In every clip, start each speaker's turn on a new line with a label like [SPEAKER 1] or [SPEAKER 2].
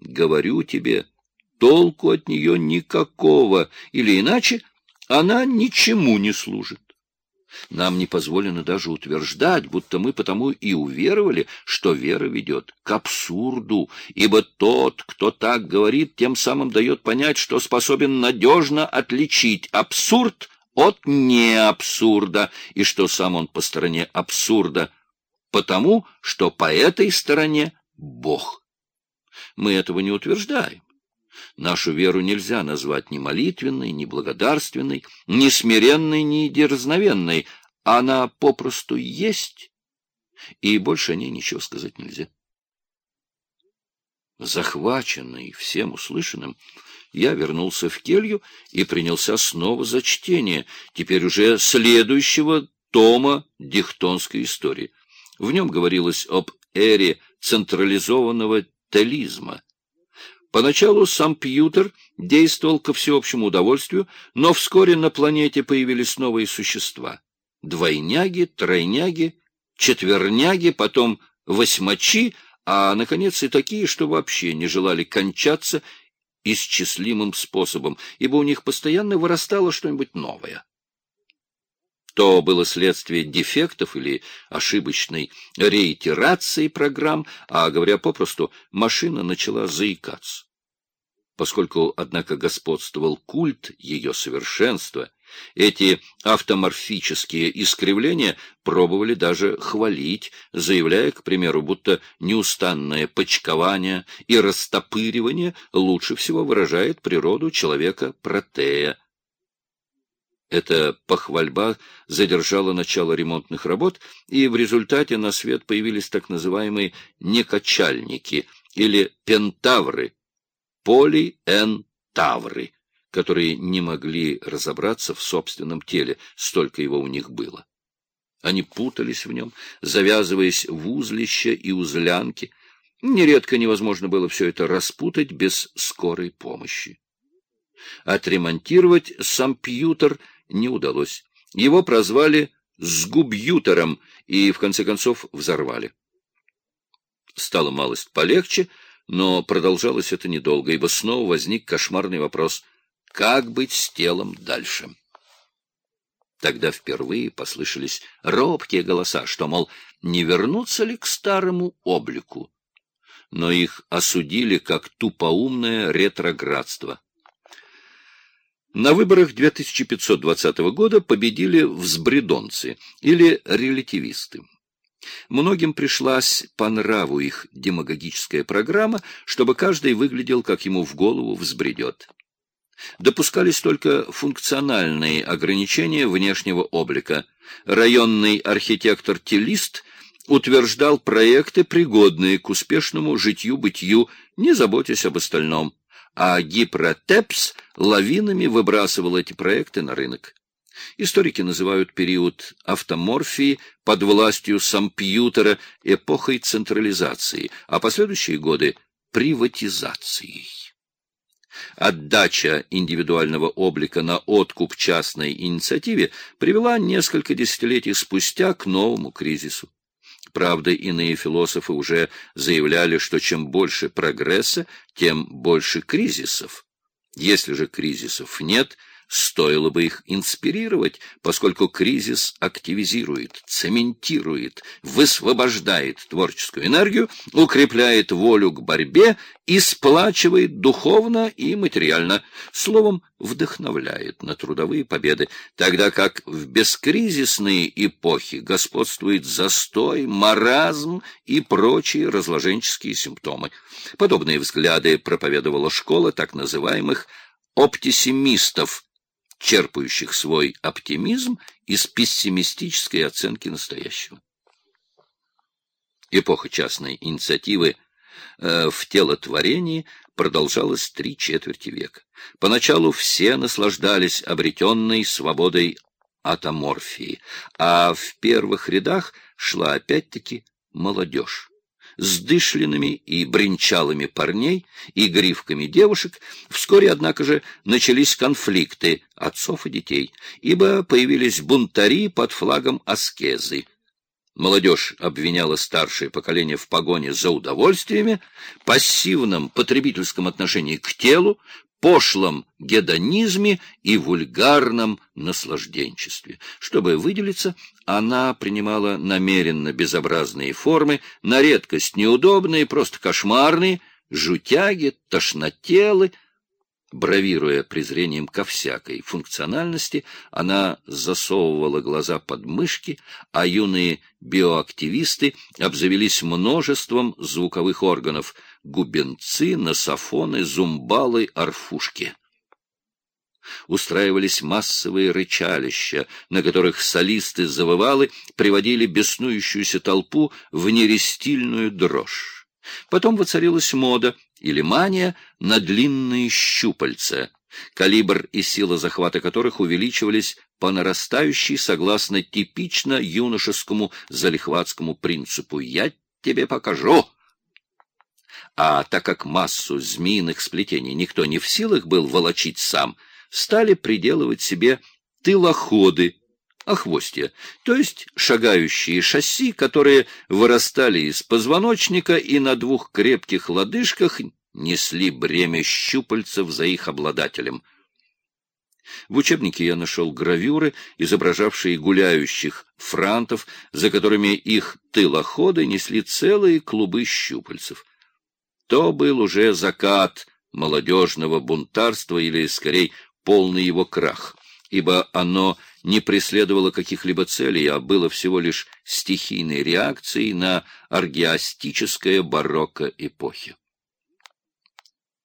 [SPEAKER 1] Говорю тебе, толку от нее никакого, или иначе она ничему не служит. Нам не позволено даже утверждать, будто мы потому и уверовали, что вера ведет к абсурду, ибо тот, кто так говорит, тем самым дает понять, что способен надежно отличить абсурд от неабсурда, и что сам он по стороне абсурда, потому что по этой стороне Бог. Мы этого не утверждаем. Нашу веру нельзя назвать ни молитвенной, ни благодарственной, ни смиренной, ни дерзновенной. Она попросту есть, и больше о ней ничего сказать нельзя. Захваченный всем услышанным, я вернулся в келью и принялся снова за чтение, теперь уже следующего тома дихтонской истории. В нем говорилось об эре централизованного телизма. Поначалу сам Пьютер действовал ко всеобщему удовольствию, но вскоре на планете появились новые существа. Двойняги, тройняги, четверняги, потом восьмачи, а, наконец, и такие, что вообще не желали кончаться исчислимым способом, ибо у них постоянно вырастало что-нибудь новое. То было следствие дефектов или ошибочной реитерации программ, а, говоря попросту, машина начала заикаться. Поскольку, однако, господствовал культ ее совершенства, эти автоморфические искривления пробовали даже хвалить, заявляя, к примеру, будто неустанное почкование и растопыривание лучше всего выражает природу человека-протея, эта похвальба задержала начало ремонтных работ, и в результате на свет появились так называемые некачальники или пентавры, полиэнтавры, которые не могли разобраться в собственном теле, столько его у них было. Они путались в нем, завязываясь в узлища и узлянки. Нередко невозможно было все это распутать без скорой помощи. Отремонтировать сам компьютер — не удалось. Его прозвали «сгубьютером» и, в конце концов, взорвали. Стало малость полегче, но продолжалось это недолго, ибо снова возник кошмарный вопрос — как быть с телом дальше? Тогда впервые послышались робкие голоса, что, мол, не вернуться ли к старому облику? Но их осудили как тупоумное ретроградство. На выборах 2520 года победили взбредонцы или релятивисты. Многим пришлась по нраву их демагогическая программа, чтобы каждый выглядел, как ему в голову взбредет. Допускались только функциональные ограничения внешнего облика. Районный архитектор-телист утверждал проекты, пригодные к успешному житью-бытию, не заботясь об остальном а Гипротепс лавинами выбрасывал эти проекты на рынок. Историки называют период автоморфии под властью сампьютера эпохой централизации, а последующие годы — приватизацией. Отдача индивидуального облика на откуп частной инициативе привела несколько десятилетий спустя к новому кризису. Правда, иные философы уже заявляли, что чем больше прогресса, тем больше кризисов. Если же кризисов нет, Стоило бы их инспирировать, поскольку кризис активизирует, цементирует, высвобождает творческую энергию, укрепляет волю к борьбе и сплачивает духовно и материально, словом, вдохновляет на трудовые победы, тогда как в бескризисные эпохи господствует застой, маразм и прочие разложенческие симптомы. Подобные взгляды проповедовала школа так называемых оптисимистов, черпающих свой оптимизм из пессимистической оценки настоящего. Эпоха частной инициативы э, в телотворении продолжалась три четверти века. Поначалу все наслаждались обретенной свободой атоморфии, а в первых рядах шла опять-таки молодежь с дышлинами и бренчалами парней и гривками девушек, вскоре, однако же, начались конфликты отцов и детей, ибо появились бунтари под флагом аскезы. молодежь обвиняла старшее поколение в погоне за удовольствиями, пассивном потребительском отношении к телу, пошлом гедонизме и вульгарном наслажденчестве. Чтобы выделиться, она принимала намеренно безобразные формы, на редкость неудобные, просто кошмарные, жутяги, тошнотелы, Бравируя презрением ко всякой функциональности, она засовывала глаза под мышки, а юные биоактивисты обзавелись множеством звуковых органов — губенцы, нософоны, зумбалы, арфушки. Устраивались массовые рычалища, на которых солисты-завывалы приводили беснующуюся толпу в нерестильную дрожь. Потом воцарилась мода — или мания на длинные щупальца, калибр и сила захвата которых увеличивались по нарастающей согласно типично юношескому залихватскому принципу «я тебе покажу». А так как массу змеиных сплетений никто не в силах был волочить сам, стали приделывать себе тылоходы, охвостья, то есть шагающие шасси, которые вырастали из позвоночника и на двух крепких лодыжках несли бремя щупальцев за их обладателем. В учебнике я нашел гравюры, изображавшие гуляющих франтов, за которыми их тылоходы несли целые клубы щупальцев. То был уже закат молодежного бунтарства или, скорее, полный его крах, ибо оно не преследовало каких-либо целей, а было всего лишь стихийной реакцией на аргиастическое барокко эпохи.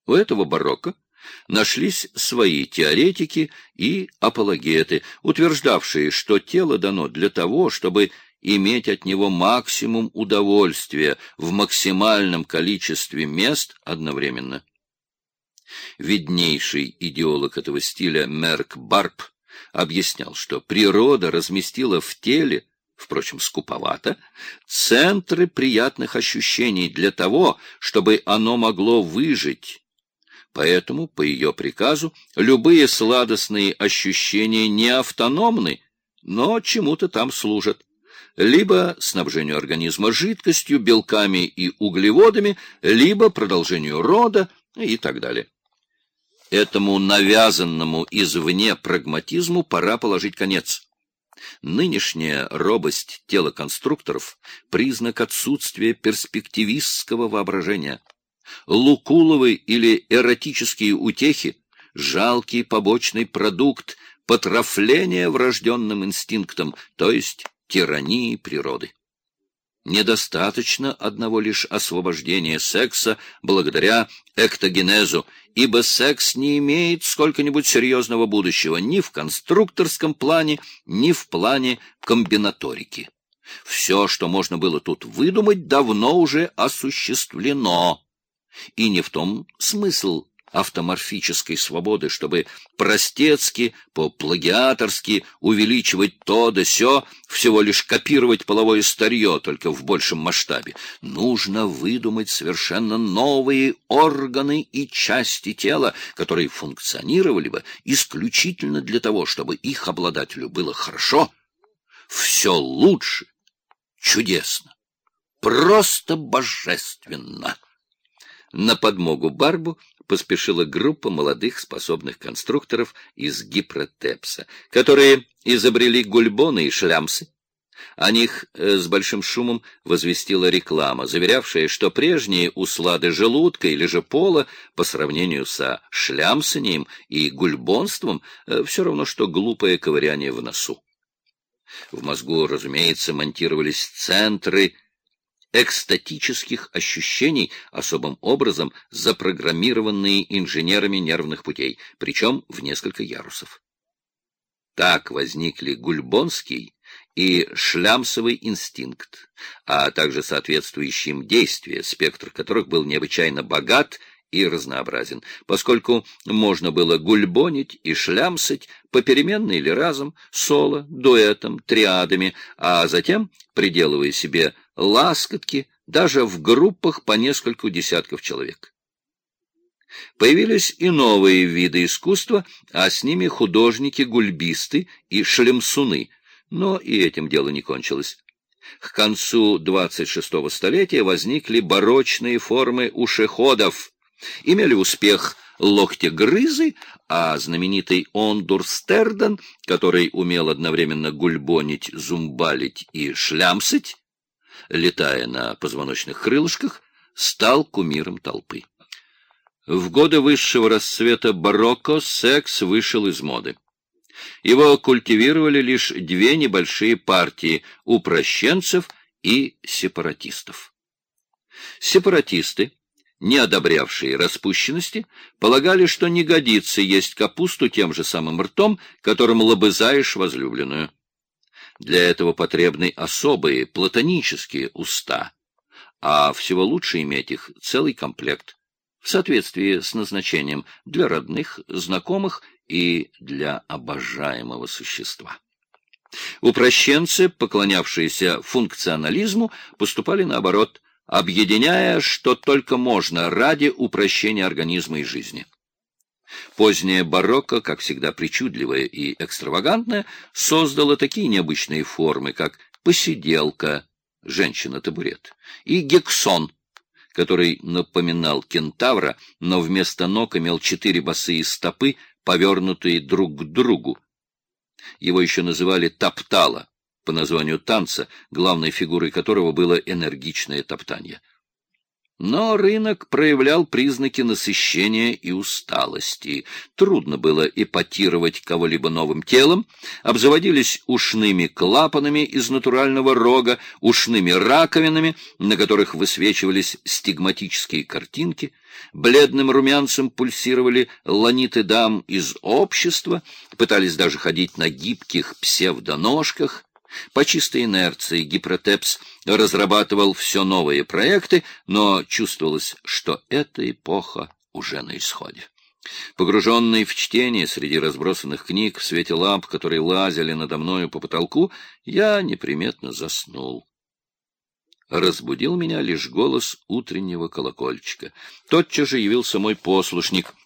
[SPEAKER 1] У этого барокко нашлись свои теоретики и апологеты, утверждавшие, что тело дано для того, чтобы иметь от него максимум удовольствия в максимальном количестве мест одновременно. Виднейший идеолог этого стиля Мерк Барб объяснял, что природа разместила в теле, впрочем, скуповато, центры приятных ощущений для того, чтобы оно могло выжить. Поэтому, по ее приказу, любые сладостные ощущения не автономны, но чему-то там служат. Либо снабжению организма жидкостью, белками и углеводами, либо продолжению рода и так далее. Этому навязанному извне прагматизму пора положить конец. Нынешняя робость тела конструкторов – признак отсутствия перспективистского воображения. Лукуловы или эротические утехи – жалкий побочный продукт потрафления врожденным инстинктом, то есть тирании природы. Недостаточно одного лишь освобождения секса благодаря эктогенезу, ибо секс не имеет сколько-нибудь серьезного будущего ни в конструкторском плане, ни в плане комбинаторики. Все, что можно было тут выдумать, давно уже осуществлено. И не в том смысл автоморфической свободы, чтобы простецки, по-плагиаторски увеличивать то да сё, всего лишь копировать половое старье, только в большем масштабе. Нужно выдумать совершенно новые органы и части тела, которые функционировали бы исключительно для того, чтобы их обладателю было хорошо, все лучше, чудесно, просто божественно. На подмогу Барбу поспешила группа молодых способных конструкторов из Гипротепса, которые изобрели гульбоны и шлямсы. О них э, с большим шумом возвестила реклама, заверявшая, что прежние услады желудка или же пола по сравнению со шлямсанием и гульбонством э, все равно, что глупое ковыряние в носу. В мозгу, разумеется, монтировались центры экстатических ощущений, особым образом запрограммированные инженерами нервных путей, причем в несколько ярусов. Так возникли гульбонский и шлямсовый инстинкт, а также соответствующие им действия, спектр которых был необычайно богат и разнообразен, поскольку можно было гульбонить и шлямсать попеременно или разом, соло, дуэтом, триадами, а затем, приделывая себе ласкотки, даже в группах по нескольку десятков человек. Появились и новые виды искусства, а с ними художники-гульбисты и шлемсуны, но и этим дело не кончилось. К концу 26-го столетия возникли барочные формы ушеходов. Имели успех локтегрызы, а знаменитый Ондурстерден, который умел одновременно гульбонить, зумбалить и шлямсить, летая на позвоночных крылышках, стал кумиром толпы. В годы высшего расцвета барокко секс вышел из моды. Его культивировали лишь две небольшие партии – упрощенцев и сепаратистов. Сепаратисты, не одобрявшие распущенности, полагали, что не годится есть капусту тем же самым ртом, которым лобызаешь возлюбленную. Для этого потребны особые платонические уста, а всего лучше иметь их целый комплект, в соответствии с назначением для родных, знакомых и для обожаемого существа. Упрощенцы, поклонявшиеся функционализму, поступали наоборот, объединяя, что только можно, ради упрощения организма и жизни. Позднее барокко, как всегда причудливое и экстравагантное, создало такие необычные формы, как посиделка, женщина-табурет, и гексон, который напоминал кентавра, но вместо ног имел четыре босые стопы, повернутые друг к другу. Его еще называли «топтало», по названию танца, главной фигурой которого было энергичное топтание. Но рынок проявлял признаки насыщения и усталости. Трудно было эпатировать кого-либо новым телом, обзаводились ушными клапанами из натурального рога, ушными раковинами, на которых высвечивались стигматические картинки, бледным румянцем пульсировали ланиты дам из общества, пытались даже ходить на гибких псевдоножках, по чистой инерции Гипротепс разрабатывал все новые проекты, но чувствовалось, что эта эпоха уже на исходе. Погруженный в чтение среди разбросанных книг в свете ламп, которые лазили надо мною по потолку, я неприметно заснул. Разбудил меня лишь голос утреннего колокольчика. Тотчас же явился мой послушник —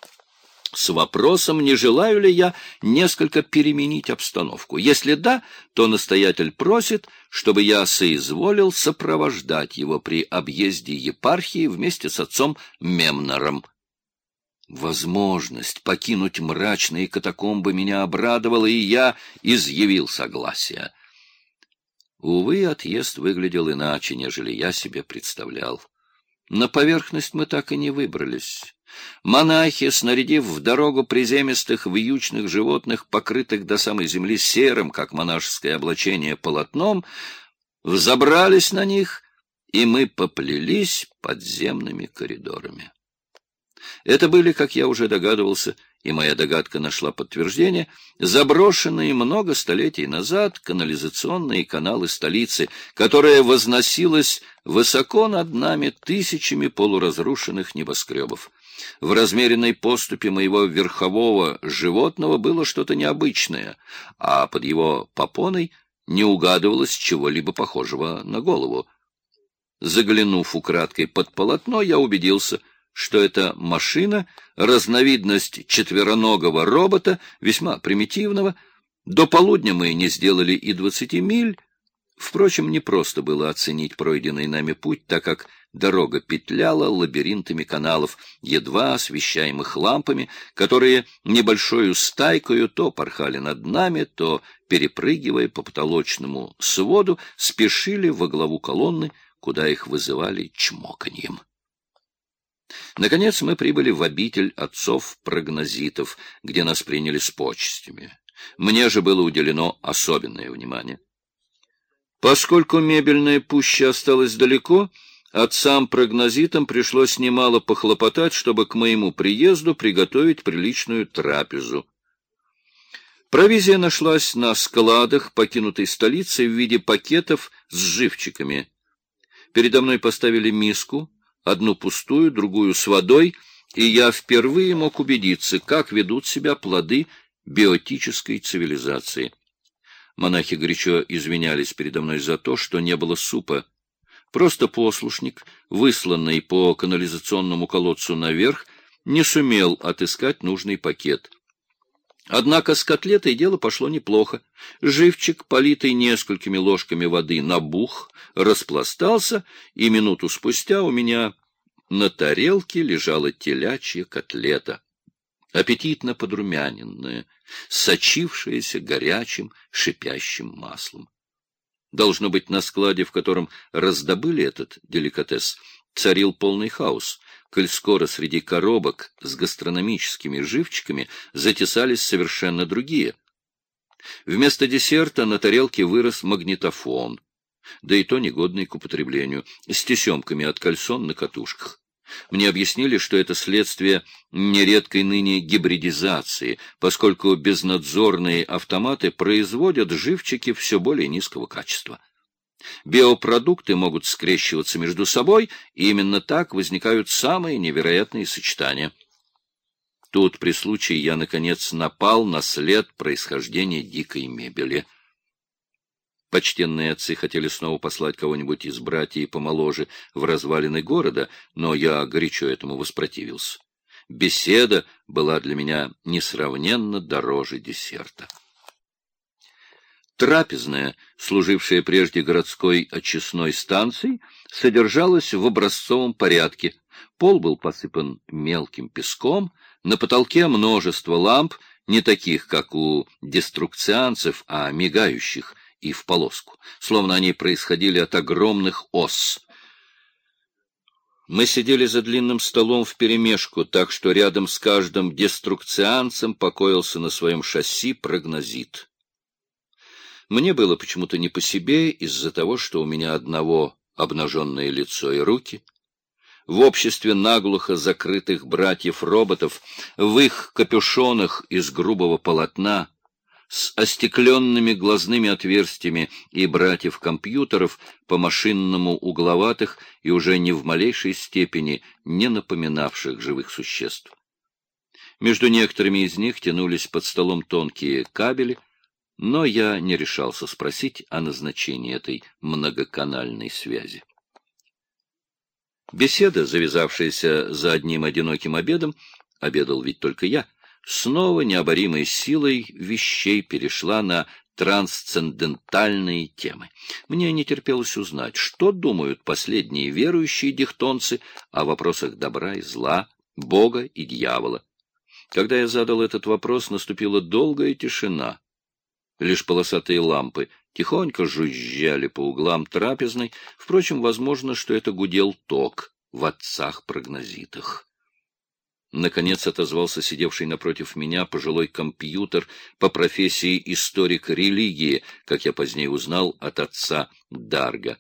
[SPEAKER 1] с вопросом, не желаю ли я несколько переменить обстановку. Если да, то настоятель просит, чтобы я соизволил сопровождать его при объезде епархии вместе с отцом Мемнором. Возможность покинуть мрачные катакомбы меня обрадовала, и я изъявил согласие. Увы, отъезд выглядел иначе, нежели я себе представлял. На поверхность мы так и не выбрались. Монахи, снарядив в дорогу приземистых вьючных животных, покрытых до самой земли серым, как монашеское облачение, полотном, взобрались на них, и мы поплелись подземными коридорами. Это были, как я уже догадывался, и моя догадка нашла подтверждение, заброшенные много столетий назад канализационные каналы столицы, которая возносилась высоко над нами тысячами полуразрушенных небоскребов. В размеренной поступе моего верхового животного было что-то необычное, а под его попоной не угадывалось чего-либо похожего на голову. Заглянув украдкой под полотно, я убедился, что это машина, разновидность четвероногого робота, весьма примитивного. До полудня мы не сделали и двадцати миль, Впрочем, не просто было оценить пройденный нами путь, так как дорога петляла лабиринтами каналов, едва освещаемых лампами, которые небольшою стайкою то порхали над нами, то, перепрыгивая по потолочному своду, спешили во главу колонны, куда их вызывали чмоканьем. Наконец мы прибыли в обитель отцов-прогнозитов, где нас приняли с почестями. Мне же было уделено особенное внимание. Поскольку мебельная пуща осталась далеко, отцам-прогнозитам пришлось немало похлопотать, чтобы к моему приезду приготовить приличную трапезу. Провизия нашлась на складах покинутой столицы в виде пакетов с живчиками. Передо мной поставили миску, одну пустую, другую с водой, и я впервые мог убедиться, как ведут себя плоды биотической цивилизации. Монахи горячо извинялись передо мной за то, что не было супа. Просто послушник, высланный по канализационному колодцу наверх, не сумел отыскать нужный пакет. Однако с котлетой дело пошло неплохо. Живчик, политый несколькими ложками воды, набух, распластался, и минуту спустя у меня на тарелке лежала телячья котлета, аппетитно подрумяненная, сочившаяся горячим шипящим маслом. Должно быть, на складе, в котором раздобыли этот деликатес, царил полный хаос, коль скоро среди коробок с гастрономическими живчиками затесались совершенно другие. Вместо десерта на тарелке вырос магнитофон, да и то негодный к употреблению, с тесемками от кальсон на катушках. Мне объяснили, что это следствие нередкой ныне гибридизации, поскольку безнадзорные автоматы производят живчики все более низкого качества. Биопродукты могут скрещиваться между собой, и именно так возникают самые невероятные сочетания. Тут при случае я, наконец, напал на след происхождения дикой мебели — Почтенные отцы хотели снова послать кого-нибудь из братьев помоложе в развалины города, но я горячо этому воспротивился. Беседа была для меня несравненно дороже десерта. Трапезная, служившая прежде городской очистной станцией, содержалась в образцовом порядке. Пол был посыпан мелким песком, на потолке множество ламп, не таких, как у деструкцианцев, а мигающих — и в полоску, словно они происходили от огромных ос. Мы сидели за длинным столом вперемешку, так что рядом с каждым деструкцианцем покоился на своем шасси прогнозит. Мне было почему-то не по себе из-за того, что у меня одного обнаженное лицо и руки. В обществе наглухо закрытых братьев-роботов, в их капюшонах из грубого полотна, с остекленными глазными отверстиями и братьев-компьютеров по-машинному угловатых и уже не в малейшей степени не напоминавших живых существ. Между некоторыми из них тянулись под столом тонкие кабели, но я не решался спросить о назначении этой многоканальной связи. Беседа, завязавшаяся за одним одиноким обедом, обедал ведь только я — снова необоримой силой вещей перешла на трансцендентальные темы. Мне не терпелось узнать, что думают последние верующие дихтонцы о вопросах добра и зла, Бога и дьявола. Когда я задал этот вопрос, наступила долгая тишина. Лишь полосатые лампы тихонько жужжали по углам трапезной, впрочем, возможно, что это гудел ток в отцах-прогнозитах. Наконец отозвался сидевший напротив меня пожилой компьютер по профессии историк религии, как я позднее узнал от отца Дарга.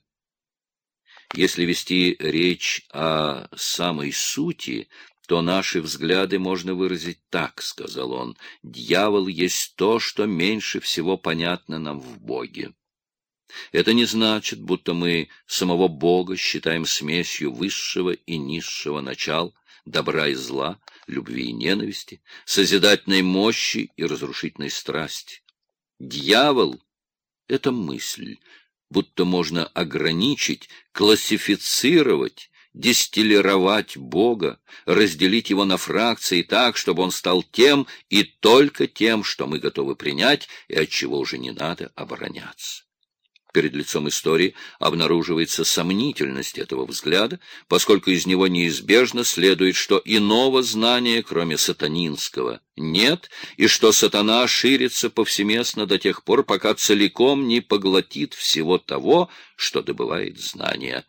[SPEAKER 1] Если вести речь о самой сути, то наши взгляды можно выразить так, — сказал он. Дьявол есть то, что меньше всего понятно нам в Боге. Это не значит, будто мы самого Бога считаем смесью высшего и низшего начал, добра и зла, любви и ненависти, созидательной мощи и разрушительной страсти. Дьявол — это мысль, будто можно ограничить, классифицировать, дистиллировать Бога, разделить его на фракции так, чтобы он стал тем и только тем, что мы готовы принять и от чего уже не надо обороняться перед лицом истории обнаруживается сомнительность этого взгляда, поскольку из него неизбежно следует, что иного знания, кроме сатанинского, нет, и что сатана ширится повсеместно до тех пор, пока целиком не поглотит всего того, что добывает знания.